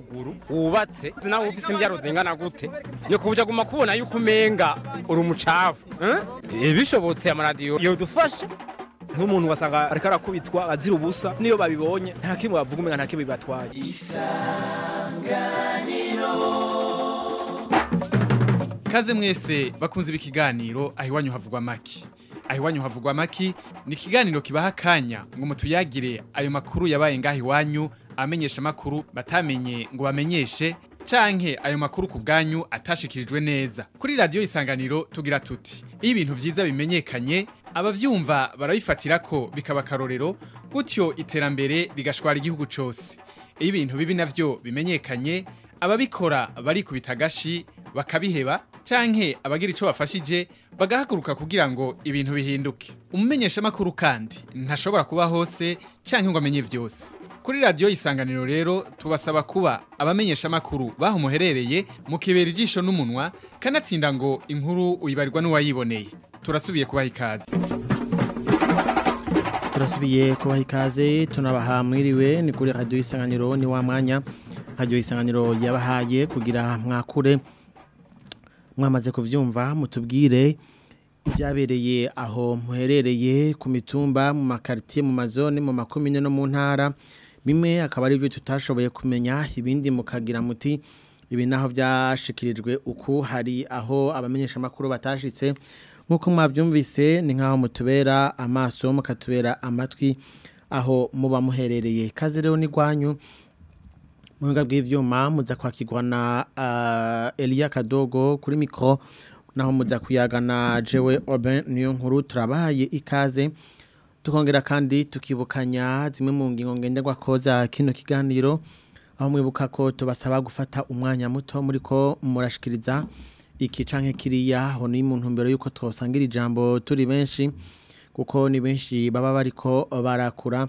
ruguru wubatse. Nawe ufise imbyaro zingana gute? Ni kubuja guma kubona yuko umenga uri umucafu eh? bishobotse amaradiyo yodufasha. Nk'umuntu wasanga ariko arakubitwa azira ubusa. Niyo babibonye nta kimwe bavuga umenga nta kimwe bibatwaye. Kaze mwese bakunze ibikiganiro aho iwanyu havugwa maki. Aho iwanyu havugwa maki ni ikiganiro kibaha akanya ngo mutuyagire ayo makuru yabaye ngaho iwanyu amenyesha makuru batamenye ngo bamenyeshe canke ayo makuru ku bwanyu atashikirijwe neza. Kuri radio isanganiro tugira tuti iyo ibintu vyiza bimenyekanye abavyumva barabifatira ko bikaba karorero gutyo iterambere rigashwara igihugu cose. Iyo ibintu bibi navyo bimenyekanye ababikora barikubita agashi bakabiheba canke abagira ico bafashije bagahaguruka kugira ngo ibintu bihinduke umumenyesha makuru kandi ntashobora kuba hose canke ngo amenye vyose kuri radio isanganiro rero tubasaba kuba abamenyesha makuru baho muherereye mu kibera ijisho n'umunwa kanatsinda ngo inkuru uyibarirwa n'uwayiboneye. Turasubiye kubaha ikaze. Turasubiye kubaha ikaze tunabaha mwiriwe ni kuri radio isanganiro ni wa mwanya. Radio isanganiro yabahaye kugira mwakure. Mwamaze kuvyumva mutubwire ibyabereye aho muherereye ku mitumba mu makaritiye mu mazone mu makomine no mu ntara. Bimwe akaba ari byo tutashoboye kumenya ibindi mukagira muti ibi naho byashikirijwe uku hari aho abamenyesha amakuru batashitse. Nk'uko mwabyumvise ni nk'aho mutubera amaso mukatubera amatwi aho muba muherereye. Kaze rero ni rwanyu. Muhinga bw'ivyuma muza kwakirwa na uh, Elia Kadogo kuri mikro naho muza kuyagana jewe Oben niyo nkuru turabahaye ikaze. Tukongera kandi tukibukanya zimwe mu ngingo ngenderwa ko za kino kiganiro aho mwibuka ko tubasaba gufata umwanya muto muri ko murashikiriza iki canke kiriya aho ni mu ntumbero yuko twosangira ijambo turi benshi kuko ni benshi baba bariko barakura.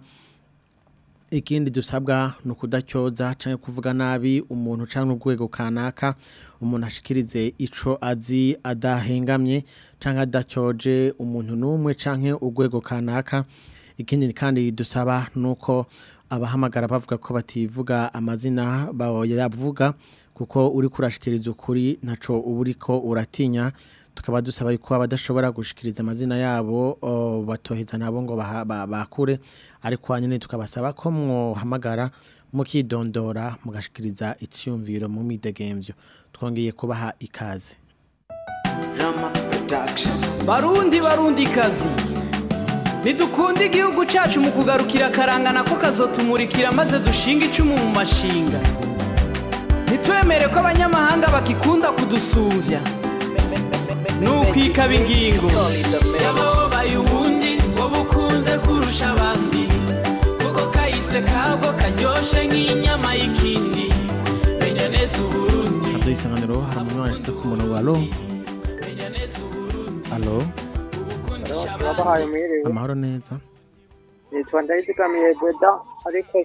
Ikindi dusabwa ni ukudacyoza cyangwa kuvuga nabi umuntu cyangwa urwego kanaka umuntu ashikirize ico azi adahengamye cyangwa adacyoje umuntu n'umwe cyangwa urwego kanaka. Ikindi kandi dusaba ni uko abahamagara bavuga ko bativuga amazina bavuga kuko uri kurashikiriza ukuri ntaco uba uriko uratinya. Tukaba dusaba yuko abadashobora gushikiriza amazina yabo batoheza nabo ngo bakure. Ariko nyine tukabasaba ko mwohamagara mukidondora mugashikiriza icyumviro mu midegemvyo. Twongeye kubaha ikaze. Barundi barundi kazi. Nidukunde igihugu cyacu mu kugarukira akarangana ko kazotumurikira maze dushinga icumu mu mashinga. Ntitwemere ko abanyamahanga bakikunda kudusuvya nukwikaba ingingo yababaye ubundi wowe ukunze kurusha abandi. Kuko kahise kabwo karyoshe nk'inyama y'ikindi. Menya neza uburundi. Radio isanganiro hari umuntu wanditse ku menya neza uburundi. Alo. Amahoro neza. Nitwa Ndayizigamiye Gweda ariko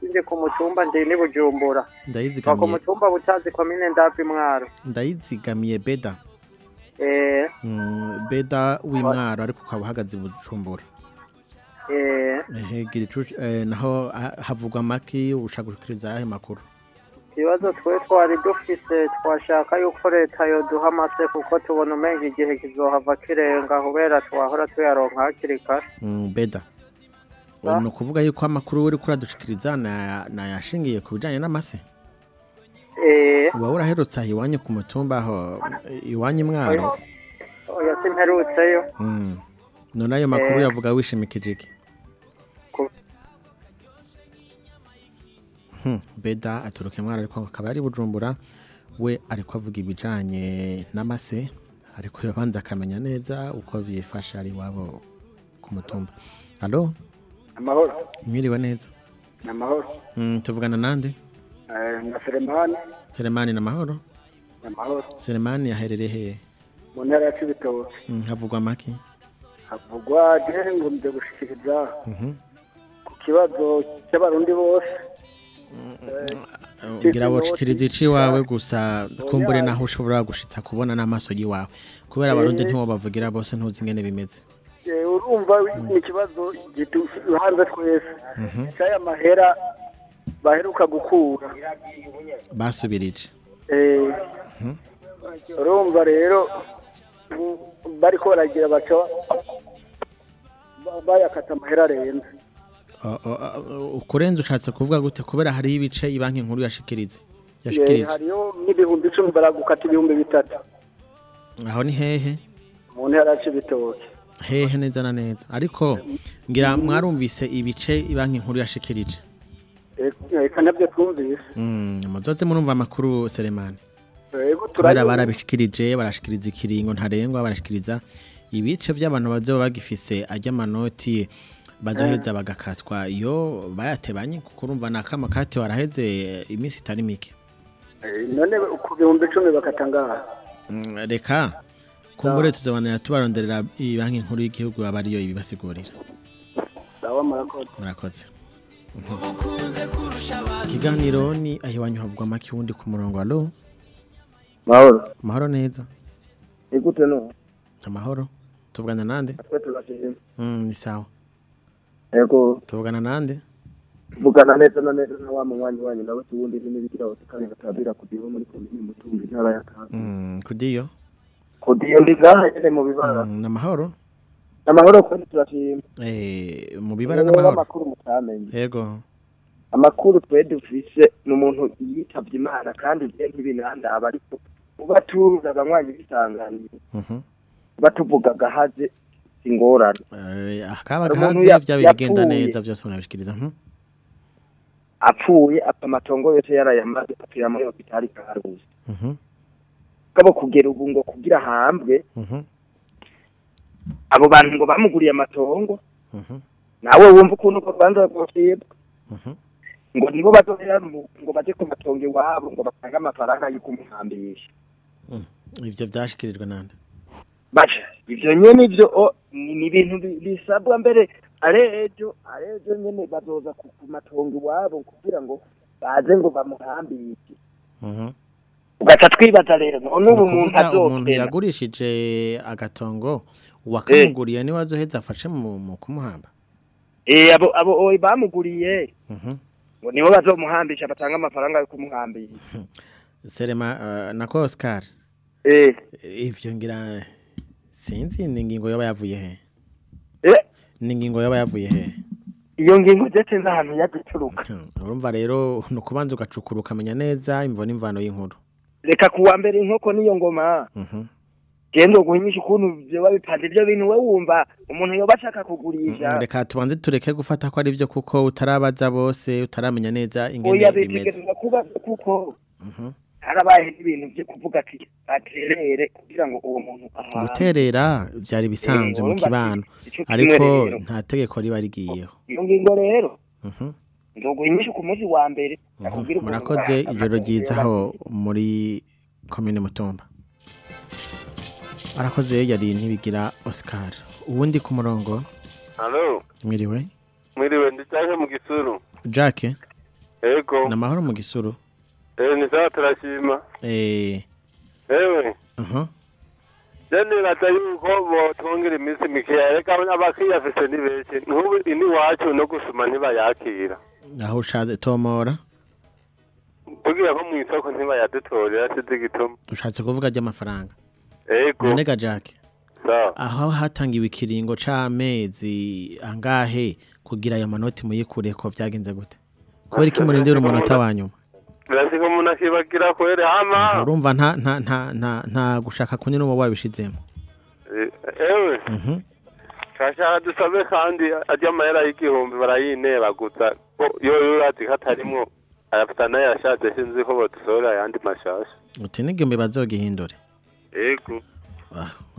sindi ku mutumba ndi ni Bujumbura. Kwa ku ndayizigamiye mutumba butazi komine Ndavi Mwaro. ndayizigamiye beda. Beda w'imwaro ariko ukaba uhagaze bujumbura. Eh. Eh, naho ha- havugwa maki ushaka gushikiriza ayahe makuru. Ikibazo twe twari dufise twashaka yuko leta yoduha amase kuko tubona umenga igihe kizohava kirenga kubera twahora tuyaronka hakiri kare. Mm, beda. Ah. ni ukuvuga yuko amakuru uri kuradushikiriza na- nayashingiye ku bijanye n'amase? Eh uba uraherutse aho iwanyu ku mutumba aho iwanyu mwaro? Oya simperutseyo. Mm. none ayo makuru Eh. yavuga wishimikije iki? Hmm, beda aturuka mwaro ariko akaba ari bujumbura we ariko avuga ibijanye n'amase ariko yabanza akamenya neza uko bifasha ari iwabo ku mutumba. Alo amahoro. Mwiriwe neza? Ni amahoro. Mm, tuvugana nande? Eh, na seremani selemani na mahoro ni amahoro selemani yaherereye hehe mu ntara ya cibitoke Mm, havugwa maki. Havugwa jewe ngo nje gushikiriza Mhm. ku kibazo cy'abarundi bose ngira boshikiriza ici wawe gusa kumbure naho ushobora gushitsa kubona n'amaso yiwawe kubera abarundi ntiwo bavugira bose ntuzi ingene bimeze. Eh, urumva ni ikibazo gihanze twese. Cy'aya mahera baheruka gukura. Basubirije. Eh, urumva rero bariko baragira baca ba- bayakata amahera arenze. Ukurenza ushatse kuvuga gute? Kubera hariho ibice ibanki nkuru yashikirize Eh, hariyo n'ibihumbi icumi baragukata ibihumbi bitatu. Aho ni hehe? Mu ntara ya Cibitoke. Hehe neza na neza. Ariko ngira mwarumvise ibice ibanki nkuru yashikirije Eh, eka na byo twumvise. Mm, muzoze murumva amakuru Selemani. Yego kubera barabishikirije barashikiriza ikiringo ntarengwa barashikiriza ibice by'abantu bazoba bagifise ajya amanoti bazoheza bagakatwa. Iyo bayatebanye kuko urumva ni akama kate waraheze iminsi itari mike. Eh, none ku bihumbi icumi bakata ngaha Mm, reka kumbure tuzobanira tubaronderera banki nkuru y'igihugu aba ariyo ibibasigurira. Murakoze. Ikiganiro ni ahiwanyu havugwa make wundi ku murongo. Alo mahoro. Amahoro neza. Igute no? Amahoro tuvugana nande? Mm, ni sawa. Yego. Tuvugana nande? Vugana neza na neza na wa munywanyi wanyu nawe tuwundi n'ibikira wose kandi batabira kudiho muri komini mutumbi ntara ya Kaga. Mm, kudiyo kudiyo ndi ngaha nyene mu bibara. Mm, namahoro amahoro kweli turashima eh, mu bibara n'amahoro yego amakuru twe dufise ni umuntu yitavye imana kandi je ntibinandaba ariko uba tuza abanywanyi bisanganiye mhm batuvuga gahaze ingorane eh, akaba gahaze ya- vya bigenda yapfuye. neza byose munabishikiriza mhm apfuye apfa amatongo yose yarayamaze apfira muri hopitali karusi mhm kabo kugera ubu ngo kugira hambwe mhm abo bantu ngo bamuguriye amatongo mhm. Nawe wumva ukuntu ko rwanda rwocibwa mhm. Ngo nibo bazohera mu- ngo baje ku matongo iwabo ngo batange amafaranga yo kumuhambisha ivyo vyashikirijwe nande? Basha ivyo nyene ivyo o, ni ibintu bi- bisabwa mbere. Arejo arejo nyene bazoza ku matongo iwabo kugira ngo baze ngo bamuhambishe. Mhm. Ugaca twibaza rero. None ubu umuntu umuntu yagurishije agatongo uwakamuguriye ni we azoheza afashe mu mu kumuhamba. Eh abo abo bamuguriye. Mhm. Ngo nibo bazomuhambisha batanga amafaranga yo kumuhambisha Serema uh, nako Oscar. Eh. Ivyo ngira sinzi ni ingingo yaba yavuye he? Eh? Ni ingingo yaba yavuye he? Iyo ngingo ndetse n'ahantu yagituruka urumva rero ni ukubanza ugacukura ukamenya neza imvo n'imvano y'inkuru. Reka kuwa mbere inkoko niyo ngoma. Genda uguhinyisha ukuntu vyoba bipanze ivyo bintu we wumva umuntu yoba ashaka kugurisha. Reka tubanze tureke gufata ko ari byo kuko utarabaza bose utaramenya neza ingene oya bimeze. kuko Mhm. harabaye n'ibintu vyo kuvuga ati aterere kugira ngo uwo muntu guterera byari bisanzwe mu kibano. Ariko nta tegeko riba rigiyeho. Iyo ngingo rero Mhm. nzoguhinyisha ku munsi wa mbere Mhm. murakoze ijoro ryiza aho muri komine mutumba. Arakoze yari ntibigira Oscar. Uwundi ku murongo? Halo, mwiriwe? Mwiriwe ndicaje mu gisuru. Jack? Ego, na mahoro mu gisuru. Eh ni sawa turashima. eh. Ewe, aha je nibaza yuko botongera iminsi mikeya reka abakiyafise ni benshi. Nk'ubu ini wacu no gusuma ntibayakira. aho ushaze tomora Tugira nko mu isoko ntibayadutorera sizi igituma. ushatse kuvuga ry'amafaranga Ego, sawa. aho hatangiwe ikiringo c'amezi angahe kugira ayo manoti muyikure ko vyagenze gute kubera iki murindira umunota wa nyuma Birashika umuntu akibagira kwere hama. urumva nta nta nta nta nta gushaka kunini uba wabishizemo Eh, Ewe, mhm turashaka dusabe kandi ajya amahera y'igihumbi barayinebaguza. Ko yo yurazi ko atarimwo ayafita n'ayashaje sinzi ko bodusohora ayandi mashasha. uti n'igihumbi bazogihindure Ego.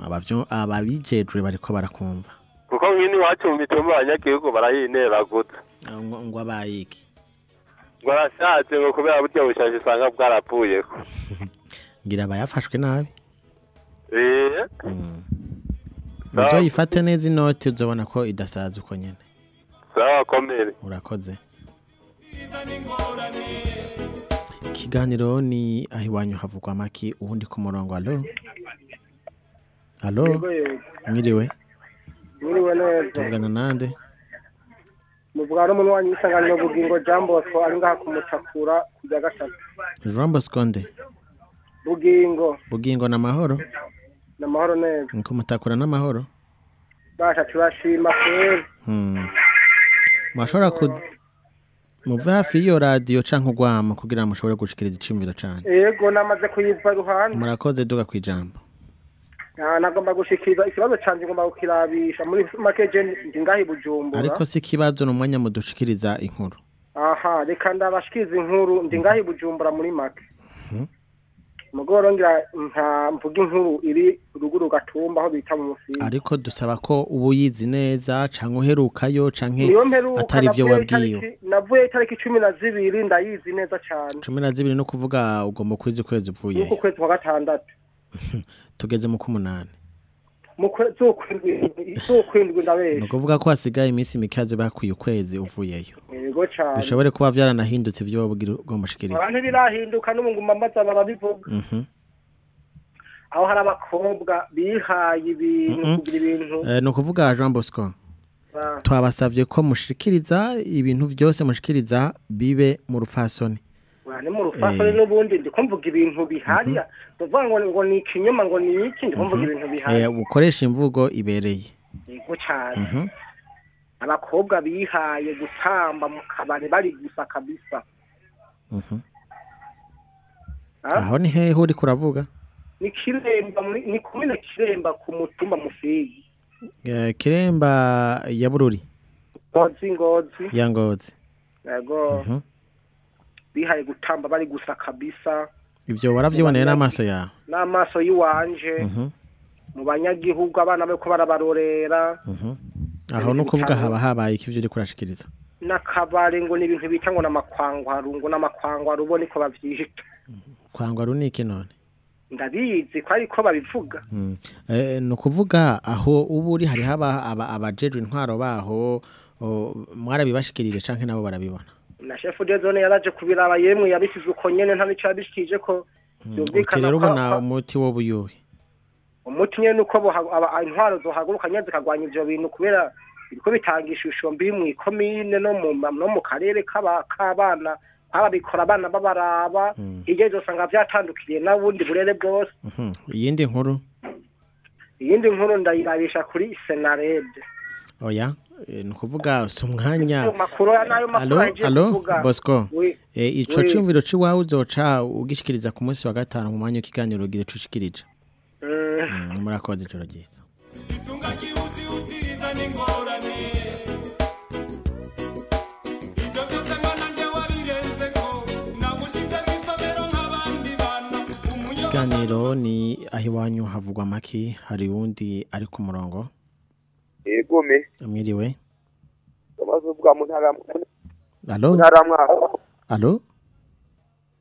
Abavyo ababijejwe bariko barakumva. kuko nk'ini iwacu mu mitumba abanyagihugu barayinebaguza Ah, ngo ngo abayiki? Ngo arashaje ngo kubera burya bushaje usanga bwarapfuyeko. Ngira abayafashwe nabi. Eh Sawa. uzoyifate neza inoti uzobona ko idasaza uko nyene. Sawa komere. Urakoze. Ikiganiro ni ahiwanyu havugwa amaki uwundi ku murongo. Alo alo mwiriwe? Mwiriwe neza. Tuvugana nande? Muvuga n'umuntu wanyu w'isanganiro bugingo Jean Bosco ari ngaha kumutakura kujya gatatu. Jean Bosco nde? Bugingo. Bugingo na mahoro? Ni amahoro neza. Ni kumutakura n'amahoro basha turashima kweri Hmm. Mwashobora ku muve hafi y'iyo radiyo canke ugwama kugira ngo mushobore gushikiriza iciyumviro cane. Yego namaze kuyiva iruhande murakoze duga kwijambo Ah, nagomba gushikiriza ikibazo canje ngomba kukirabisha. Muri make je ndi ngaha i Bujumbura? Ariko si ikibazo ni umwanya mudushikiriza inkuru. Aha reka ndabashikiriza inkuru. I Bujumbura muri make? Mugoro ngira nta mvuga inkuru iri ruguru gatumba aho bita mu musinga. Ariko dusaba ko uba uyizi neza canke uherukayo canke atari navuye wabwiwe navuye itariki cumi na zibiri ndayizi neza cane. Cumi na zibiri no kuvuga ugomba kwiza ukwezi uvuye nuko kwezi kwa gatandatu. Tugeze mu k'umunani. Z'ukwindwi z'ukwindwi ni ndabesha ukuvuga ko hasigaye iminsi mike bakwiye ukwezi uvuyeyo. Bishobore kuba vyaranahindutse ivyo wowe ugira ugomba ushikiriza abantu birahinduka n'ubu nguma mbaza barabivuga Mhm. aho hari abakobwa bihaye ibintu Mhm. kugira ibintu. Eh, ni ukuvuga Jean Bosco. Ah. twabasavye ko mushikiriza ibintu vyose mushikiriza bibe mu rufasoni ni mu rufasoni Eh. n'ubundi ndiko mvuga ibintu bihari. Ndavuga ngo ngo ni ikinyoma ngo ni iki? Ndiko mvuga ibintu bihari. Eh, ukoresha imvugo ibereye. Yego cane. Mhm. abakobwa bihaye gutamba mu kabari bari gusa kabisa. Mhm. Ah? aho ni hehe uri kuravuga? Ni kiremba ni kumene kiremba ku mutumba mufigi Eh, kiremba ya bururi. Ngozi ngozi. Ya ngozi. Yego. Mhm. Bihaye gutamba bari gusa kabisa. Ivyo waravyiboneye n'amaso yawe? N'amaso y'iwanje. Mhm. mu banyagihugu abana bariko barabarorera. Mhm. aho ni ukuvuga haba habaye iki ivyo uri kurashikiriza? N'akabare ngo ni ibintu bita ngo n'amakwangwaru ngo n'amakwangwaru bo niko bavyita. Kwangwa runiki none? Ndabizi ko ariko babivuga. Mm. Eh, ni ukuvuga aho uba uri hariho aba- aba- abajejwe intwaro baho mwarabibashikirije canke nabo barabibona? Na chef de zone yaraje kubiraba yemwe yabisize uko nyene nta nico yabishikije ko uti byumvikana rero ubona umuti wo buyuhe umuti nyene uko intwaro zohaguruka nyene zikagwanya ivyo bintu kubera biriko bitanga ishusho mbi mw'ikomine no mu no mu karere k'aba- k'abana kwababikora abana babaraba hirya uzosanga vyatandukiriye n'ubundi burere bwose. Mhm. iyindi nkuru? Iyindi nkuru ndayirabisha kuri senarede. Oya eh, ni ukuvuga si umwanya. Alo bosco. Eh, ico Oui. cumviro c'iwawe uzoca ugishikiriza ku munsi wa gatanu mu mwanya w'ikiganiro ugire ico ushikirije Mm. Murakoze ijoro ryiza. Vyose mbona nje wabirenzeko nagushize mw'isomero nk'abandi bana. Ikiganiro ni aho iwanyu havugwa amaki hari uwundi ari ku murongo. Egome mwiriwe amaze uvuga mu ntara alo? Mu ntara mwaka alo?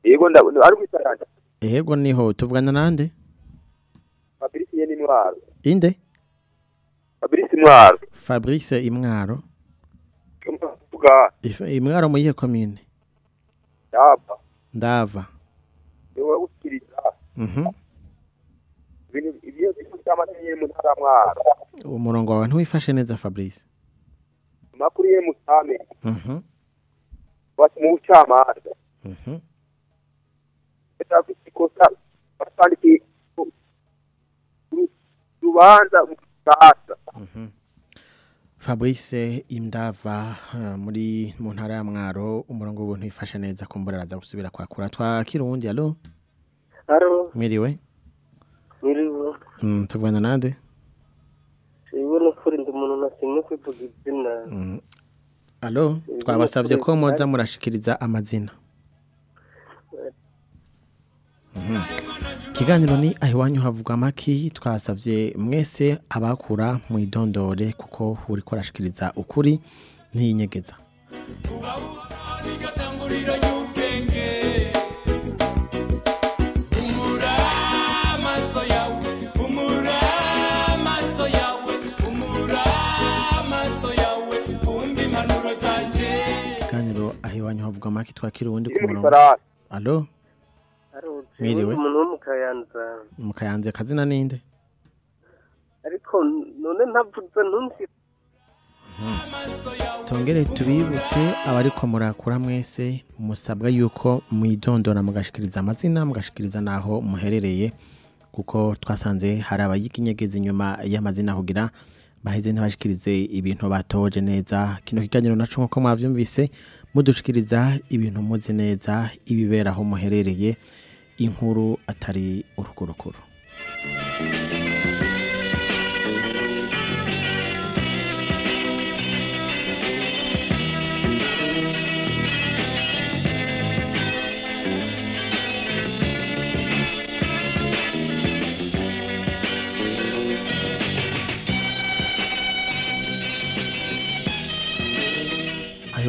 Yego ndabona ari kwisaranja ehego ni ho tuvugana nande? Fabrice yeni mwaro. Inde? Fabrice mwaro. Fabrice imwaro. Uvuga If- imwaro mu yihe komine yapa ndava ni we gukiriza Mhm. ibintu ibyo bintu by'amategeko mu ntara mwaro umurongo wawe ntiwifashe neza fabrice. Amakuru ye musame Mhm. mu bucamanza. Mhm. ndashaka ikosa batandiki rubanza mu sasa fabrice imdava muri mu ntara ya mwaro umurongo w'ubuntu wifashe neza kumbura araza gusubira kwakura twakira uwundi alo mwiriwe? Tuvugana nande Siwe n'ukuri ndi umuntu nasimwe kwivuga izina. Mm. alo twabasabye ko muza murashikiriza amazina Mhm. ikiganiro ni aho iwanyu havugwa amaki twasabye mwese abakura mu idondore kuko uri korashikiriza ukuri ntiyinyegeza havugwa amaki twakira uwundi ku murongo. Alo Mwiriwe. umuntu wo mu Kayanza. mu kayanza akazina ninde Ariko none ntavuze ntunzi tongere tubibutse abariko murakura mwese musabwa yuko mwidondora mugashikiriza amazina mugashikiriza naho muherereye kuko twasanze hari abayikinyegeza inyuma y'amazina kugira baheze ntibashikirize ibintu batoje neza. Kino kiganiro naco nk'uko mwavyumvise mudushikiriza ibintu muzi neza ibibera aho muherereye inkuru atari urukurukuru.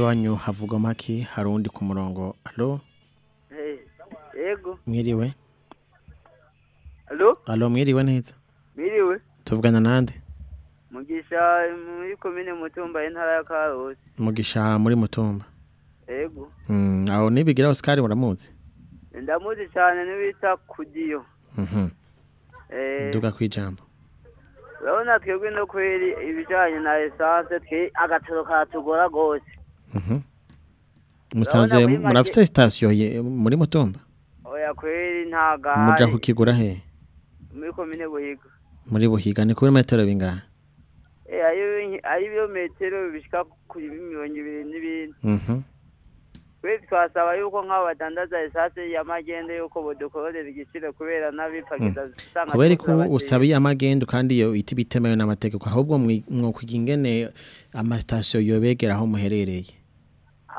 Iwanyu havugwa maki hari uwundi ku murongo. Alo yego. Mwiriwe? Alo alo mwiriwe neza? Miriwe tuvugana nande? Mugisha muri komine mutumba y'intara ya karusi. Mugisha muri mutumba. Yego. Mm, aho nibigira Oscar muramuzi? Ndamuzi cyane n'ibita kudiyo. Mhm. eh. Duga kwijambo urabona twebwe no kweri ibijanye na essence twe agatoro karatugora gose. Murafise station ye- muri mutumba gahari kukigura he muri komine buhiga muri buhiga ni kuri metero bingahe eh ayo ayo ibirometero bishika kuri mirongo ibiri n'ibindi kweri twasaba yuko nk'abo badandaza essence y'amagende yuko bodukorera igiciro kubera n'abipakiza usanga kubera twose ko babateye. usabiye amagendo kandi iyo biti bitemewe n'amategeko ahubwo mwokwiga ingene amastation yobegera aho muherereye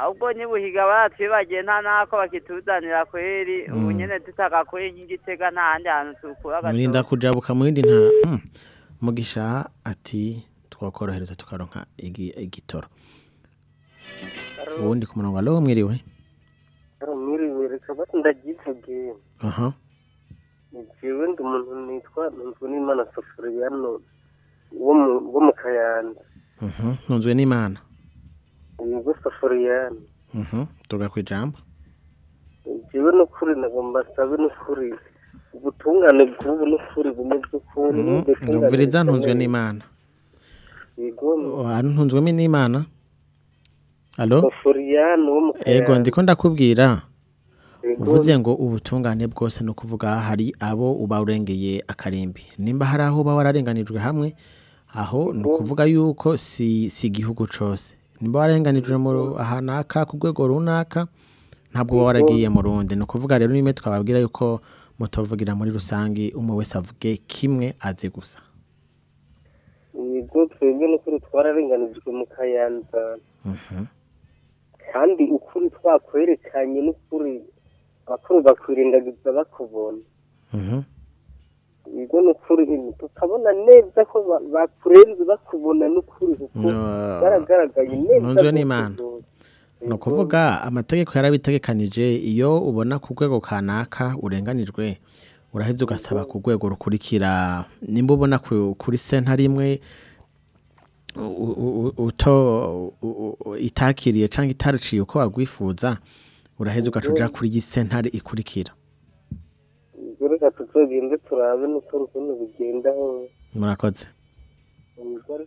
ahubwo nibuhiga baratwibagiye nta nako bakituzanira kweri ubu Mm. nyene tutagakuye nk'igitega nta handi hantu tukura murinda agatoro kujabuka murindi nta Hmm. mugisha ati twakorohereza tukaronka igi- igitoro. Ubundi ku murongo. Alo mwiriwe? Mwiriwe. Reka bati ndagivuge aha. Jewe ndi umuntu nitwa ntunzwe n'imana wo mu- wo mu kayanza Mhm. ntunzwe n'imana. Yego Mhm. tuga kwijambo jewe n'ukuri nagomba sabe n'ukuri ubutungane bw'ubu n'ukuri bumeze ukuntu ndumviriza ntunzwe n'imana yego ntunzwemo n'imana alo? Sofuriyano wo mu ego kayanza ndiko ndakubwira Yego. uvuze ngo ubutungane bwose ni ukuvuga hari abo uba urengeye akarimbi nimba hari aho uba wararenganijwe hamwe aho ni ukuvuga yuko si si igihugu cose. Nimba warenganijwe mu ahanaka ku rwego runaka ntabwo uba waragiye mu rundi. Ni ukuvuga rero nimwe twababwira yuko mutovugira muri rusange umwe wese avuge kimwe azi gusa. Yego twebwe n'ukuri twararenganijwe mu kayanza. Mhm. kandi ukuri twakwerekanye n'ukuri abakuru bakwirindagiza bakubona Mhm. yego n'ukuri tukabona neza ko ba- bakurenze bakubona n'ukuri kuko baragaragaye neza n'Imana. ni ukuvuga amategeko yarabitegekanije iyo ubona ku rwego kanaka urenganijwe uraheza ugasaba ku rwego rukurikira. Nimba ubona ku- kuri sentare imwe u- u- u- uto itakiriye cyangwa itaruciye uko wagwifuza uraheza ugaca kuri iyi sentare ikurikira. Yego reka tuzogende turabe n'ukuri ukuntu bigendaho murakoze Yego.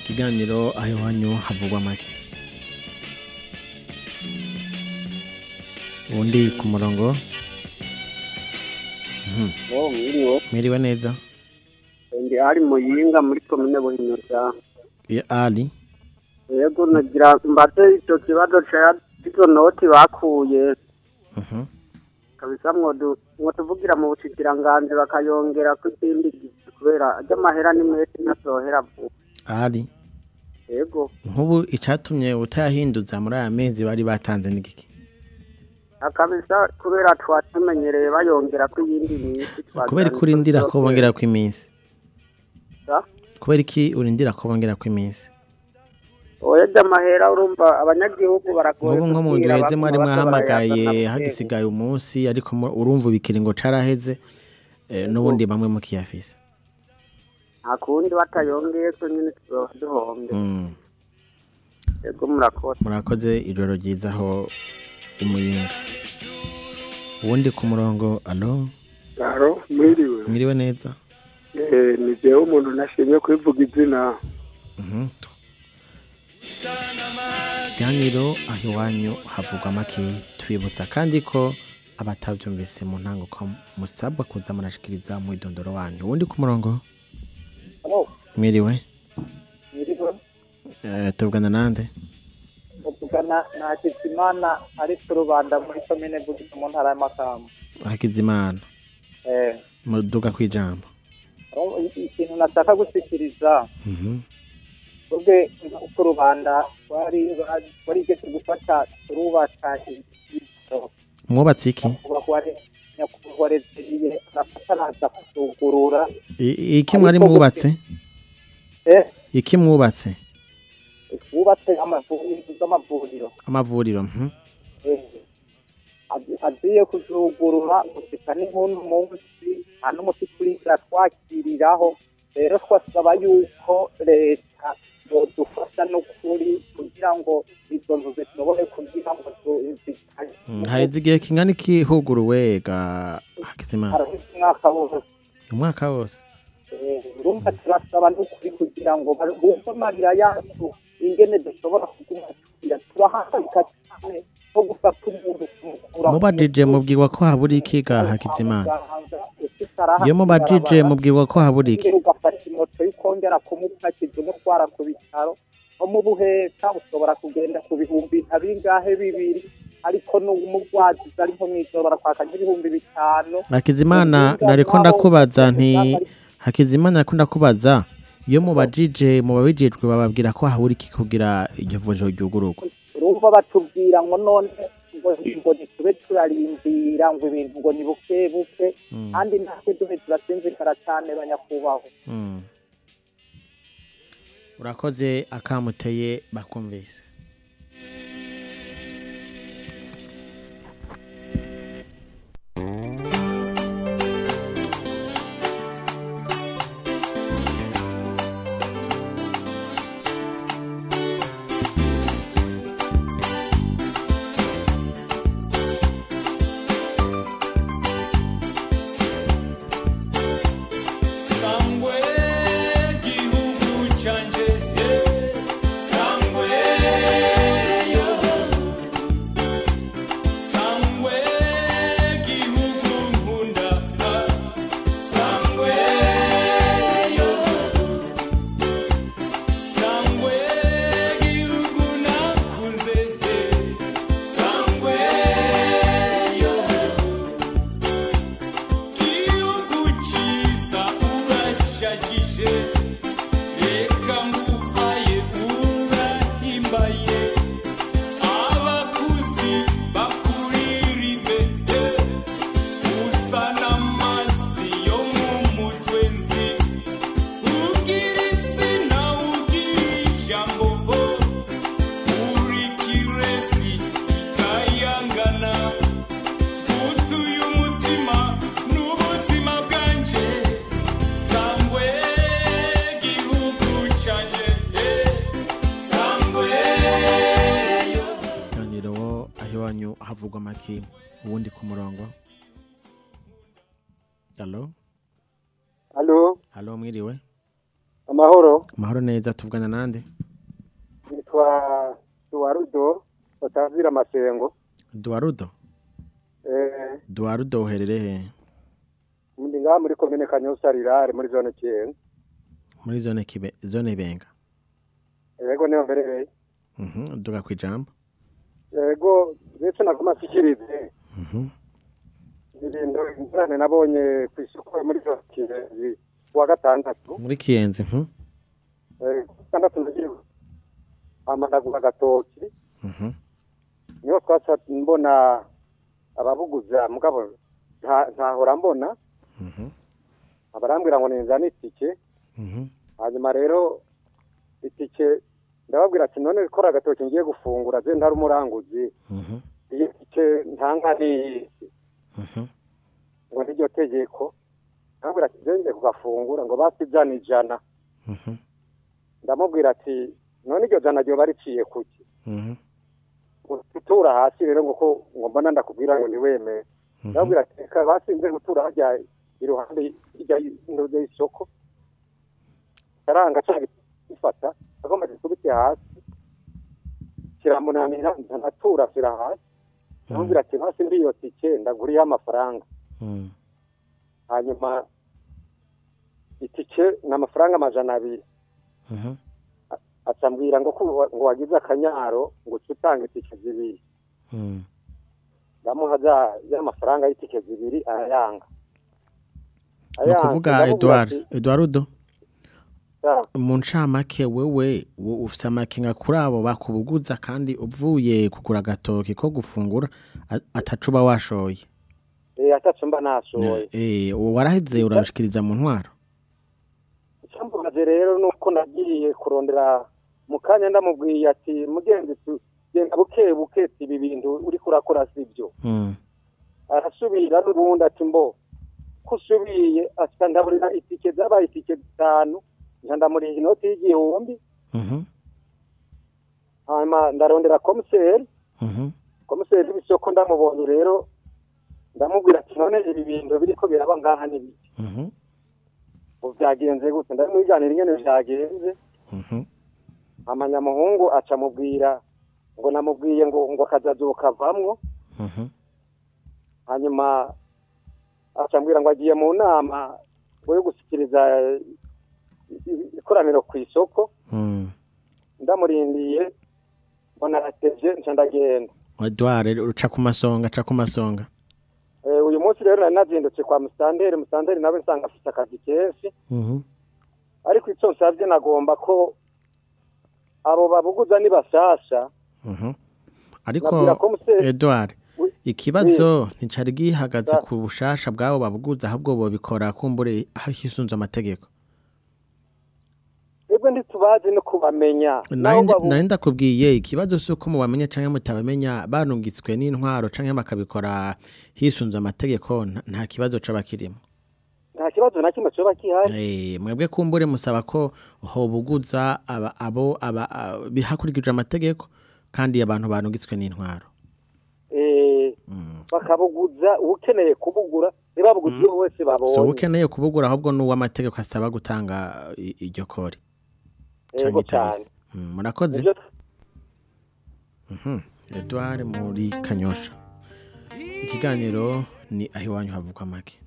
ikiganiro aho iwanyu havugwa make ubundi ku murongo. Oh, mwiriwe. neza Ndi ari muyinga muri komine Buhinyuza. iyo ari Yego nagira mbaze ico kibazo ca izo noti bakuye. Kabisa mwotuvugira mu bushikiranganje bakayongera ku ikindi kubera ajya amahera ni menshi ntazohera vuba. ari. Yego. nk'ubu icyatumye utayahinduza muri aya mezi bari batanze n'igiki Akabisa kubera twatumenyereye bayongera ku yindi minsi kubera ko urindira ko bongera ku iminsi? Kubera iki urindira ko bongera ku iminsi? Oya amahera urumva abanyagihugu baragoye. nk'ubu nko mu ndwi heze mwari mwahamagaye hagisigaye umunsi ariko urumva ibikiringo caraheze eh, n'ubundi bamwe mukiyafise nta kundi batayongeye ko nyine Mm. yego murakoze murakoze ijoro ryiza aho imuyinga ubundi ku murongo alo Aro, mwiriwe. mwiriwe neza Eh, ni jewe umuntu nashimye kwivuga izina Mhm. Ikiganiro aho iwanyu havugwa make twibutsa kandi ko abatabyumvise mu ntango ko musabwa kuza murashikiriza mu idondoro wanyu. Ubundi ku murongo? Mwiriwe. Eh, tuvugana nande? Muvugana na Hakizimana ari ku rubanda muri komine Bugisa mu ntara y'Amakamba. hakizimana. Eh, muduga kwijambo. Aho i- ikintu nashaka gushikiriza. Ubwe ku rubanda wari warigeze gufata turubaka ibitaro mwubatse iki? Nyakubahwa nyakubahwa rezeriye arafata araza kuzugurura I- iki mwari mwubatse? Eh? Iki mwubatse? Wubatse amavuriro amavuriro mhm. Eh, azi- agiye kuzugurura gushika n'inkundi munsi nta n'umuti turigera twakiriraho rero twasaba yuko leta yodufasha n'ukuri kugira ngo izo nzu zishobore kugira ngo zitari Mm, haheze igihe kingana iki huguruwe ga hakizimana? Umwaka wose. Umwaka wose? Eh, urumva turasaba n'ukuri kugira ngo bumve amarira yacu ingene dushobora kuguma tugira turahangayika cyane nko gufata umuntu kumukura. Mubajije mubwirwa ko habura iki ga hakizimana? Iyo mubajije mubwirwa ko habura iki? Imoto y'ukongera kumupakiza umutwara ku bitaro nko mu buheka ushobora kugenda ku bihumbi nka bingahe bibiri ariko n'umugwaziza ari nko mw'ijoro barakwaka nk'ibihumbi bitanu. Hakizimana nariko ndakubaza nti hakizimana nariko ndakubaza iyo mubajije mubabijejwe bababwira ko habura iki kugira iryo vuriro ryugururwe urumva batubwira ngo none ngo ntitube turarindira ngo ibintu ngo ni buke buke kandi natwe duhe turasinzikara cyane banyakubahwa Mm. urakoze akamuteye bakumvise. Tuvugana nande Nitwa Tuwarudo, batazira amasengo. duwarudo Eh, duwarudo uherereye he ndi ngaha muri komine Kanyosha rirare muri zone Kiyenga. muri zone kibe zone benga Yego niyo mbereye. Mhm, duga kwijambo Yego, ndetse nagoma sikirize. Mhm. Ibintu ingorane nabonye ku isoko muri zone Kiyenga kuwa gatandatu. muri kiyenzi mhm, gatandatu ndagiye amanagura agatoki. mhm, Niho twasa mbona ababuguza mugabo nta- ntahora mbona. mhm, abarambwira ngo ninzane itike. Mhm, hanyuma rero itike ndababwira ati none kora agatoki ngiye gufungura ze ntari umuranguzi. Iyi tike ntanga niyi mhm, ngo niryo tegeko. Ndababwira ati ngiye kugafungura ngo basi ijana ijana ndamubwira ati none iryo jana ryoba riciye kuki? Mhm, gutura hasi rero ngo ngo mbona ndakubwira ngo ntiwemere. Ndababwira ati reka basi nze gutura harya iruhande y'indodo y'isoko. Karanga gifata agomba gikubite hasi. Kiramunanira ntanatura fira hasi. Namubwira ati hasi muri iyo tike ndaguriyeho amafaranga. Hanyuma itike ni amafaranga amajana abiri. Acambwira ngo ngo wagize akanyaro ngo uce utanga itike zibiri ndamuha za ya mafaranga y'itike zibiri arayanga. Ni ukuvuga Eduardo "Ya, mu ncamake wewe wo- ufise amakenga kuri abo bakubuguza kandi uvuye kugura agatoki ko gufungura a- ataco uba washoye. Eh, ataco mba nashoye Eh, waraheze urabishikiriza mu ntwaro? Icyambabaje rero ni uko nagiye kurondera mu kanya ndamubwiye ati mugenzi genda buke buke si ibi bintu uriko urakora si byo Mm. arasubira n'ubundi ati mbo ko usubiye? Asa ndaburira itike zabaye itike zitanu. Nca ndamuriha inoti y'igihumbi. Mhm. hanyuma ndarondera komiseri. Mhm. komiseri w'isoko ndamubonye rero ndamubwira ati none ibi bintu biriko biraba ngaha ni biki ubu byagenze gute ndamwiganira ingene byagenze Mhm. amanyamuhungu aca mubwira ngo namubwiye ngo ngo akazazo kavamwo Mhm. hanyuma aca mbwira ngo agiye mu nama ngo yo gushyikiriza ikoraniro ku isoko Mm. ndamurindiye mbona aratevye nca ndagenda Edouard uca ku masonga aca ku masonga uyu munsi rero nari nazindutse kwa musitanteri musitanteri nawe nsanga afite akazi kenshi Mhm. ariko icyo nsabye nagomba ko abo babuguza ni bashasha Mhm. ariko Oui. ikibazo nticari gihagaze Da. ku bushasha bwabo babuguza ahubwo bobikora kumbure hisunze amategeko twebwe ntitubazi no kubamenya. Nari ndakubwiye ikibazo si uko mubamenya canke mutabamenya barungitswe n'intwaro canke bakabikora hisunze amategeko nta- kibazo caba kirimo. Nta kibazo na kimwe coba kihari. Eh, mwebwe kumbure musaba ko hobuguza abo bihakurikije amategeko kandi abantu barungitswe n'intwaro. Eh, bakabuguza ukeneye kubugura ntibabuguze uwo wese so babonye ukeneye kubugura ahubwo n'uwo amategeko asaba gutanga iryo kori. Cyane itabise Mm, murakoze? Mhm. Edouard muri Kanyosha. Ikiganiro ni aho iwanyu havugwa make.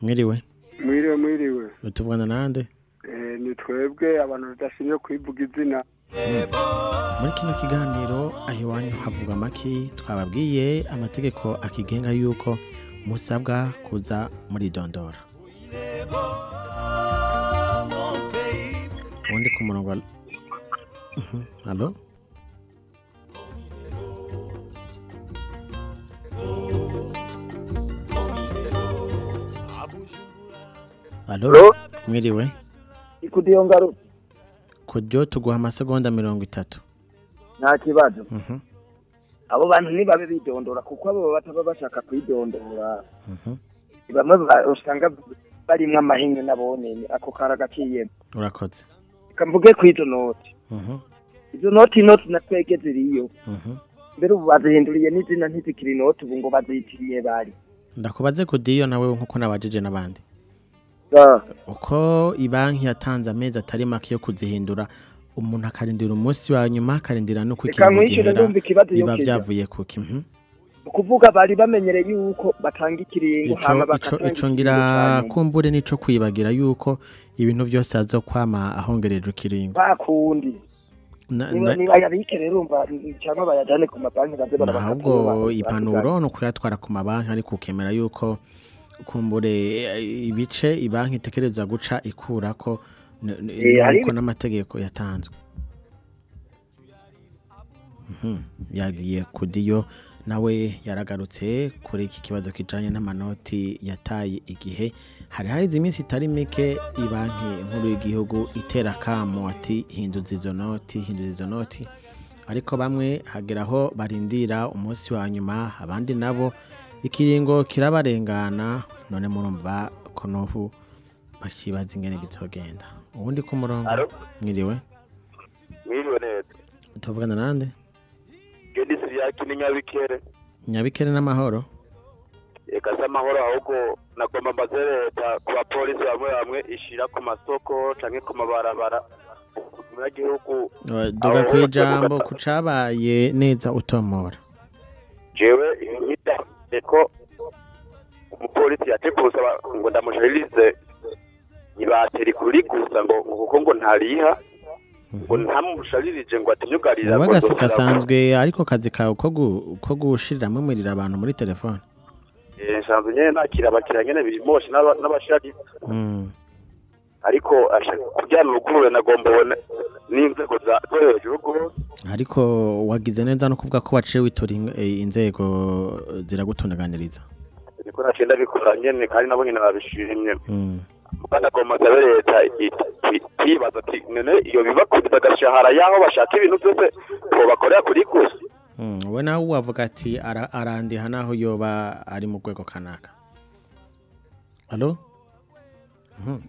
Mwiriwe? Mwiriwe mwiriwe. Tuvugana nande? Eh, ni twebwe abantu tudashimye kwivuga izina. Muri kino kiganiro aho iwanyu havugwa make twababwiye amategeko akigenga yuko musabwa kuza muri dondora. Ubundi ku murongo wa Mhm. halo halo Halo? mwiriwe ikudiyo ngaruka kujyo tuguha amasegonda mirongo itatu nta kibazo Mhm. abo bantu ntibabe bidondora kuko abo bataba bashaka kwidondora Mhm. bamwe ba- usanga barimwo amahinyu nabonene ako kara gaciyemo urakoze reka mvuge ku izo noti. Mhm. izo noti noti na twege ziriyo. Mhm. mbere ubu bazihinduriye n'izina ntizikiri inoti ubu ngo bazitiriye bari. Ndakubaze kudiyo nawe nk'uko nabajije n'abandi. Uko ibanki yatanze amezi atari make yo kuzihindura umuntu akarindira umunsi wa nyuma akarindira no ndumva ikibazo iyo biba byavuye kuki Mhm. Ukuvuga bari bamenyereye yuko batanga ikiringo ico ngira kumbure nico kwibagira yuko ibintu byose azokwama ahongereje ikiringo. Bakundi ahubwo impanuro ni ukuyatwara ku mabanki ariko ukemera yuko kumbure eh, ibice ibanki itekereza guca ikurako n- n- Eh, nuko n'amategeko yatanzwe. Mhm, yagiye kudiyo nawe yaragarutse kuri iki kibazo kijanye n'amanoti yataye igihe. Hari haheze iminsi itari mike ibanki nkuru y'igihugu itera kamo ati hinduza izo noti hinduza izo noti. Ariko bamwe hageraho barindira umunsi wa nyuma abandi nabo ikiringo kirabarengana none murumva ko n'ubu bakibaza ingene bizogenda ubundi ku murongo? Mwiriwe? Mwiriwe neza. Tuvugana nande? Siriyaki ni nyabikere nyabikere n'amahoro gasa amahoro ahubwo nagomba mbaze leta ku bapolisi bamwe bamwe ishira ku masoko canke ku mabarabara. Umunyagihugu duga aho ku ijambo ku cabaye neza utomora. Jewe nkita ko umupolisi kunsaba ngo ndamushiririze ibateri kuri gusa ngo ngo kuko ngo ntariha. Ngo ntamusharirije ngo atinyugarira wowe ngo gasi nzoshira- gasanzwe ariko kazi kawe ko gu- ko gushiramo umuriro abantu muri telefone. Eh, nsanzwe nyene nakira abakiriya nyene bimoshe n'aba- n'abashari Mm. ariko asha- kuryana urugurure nagomba ubone n'inzego za hejuru ariko wagize neza no kuvuga ko waciye witora in- eh, inzego ziragutunganiriza niko naciye ndabikora nyene kandi nabo nyene babishimye Kandi agomba asabe leta ikibaza ati none iyo biva kuza agashahara y'aho bashaka ibintu byose twobakorera kuri gusa Mm, we nawe wavuga ati ara- arandiha naho yoba ari mu rwego kanaka. Alo Mhm.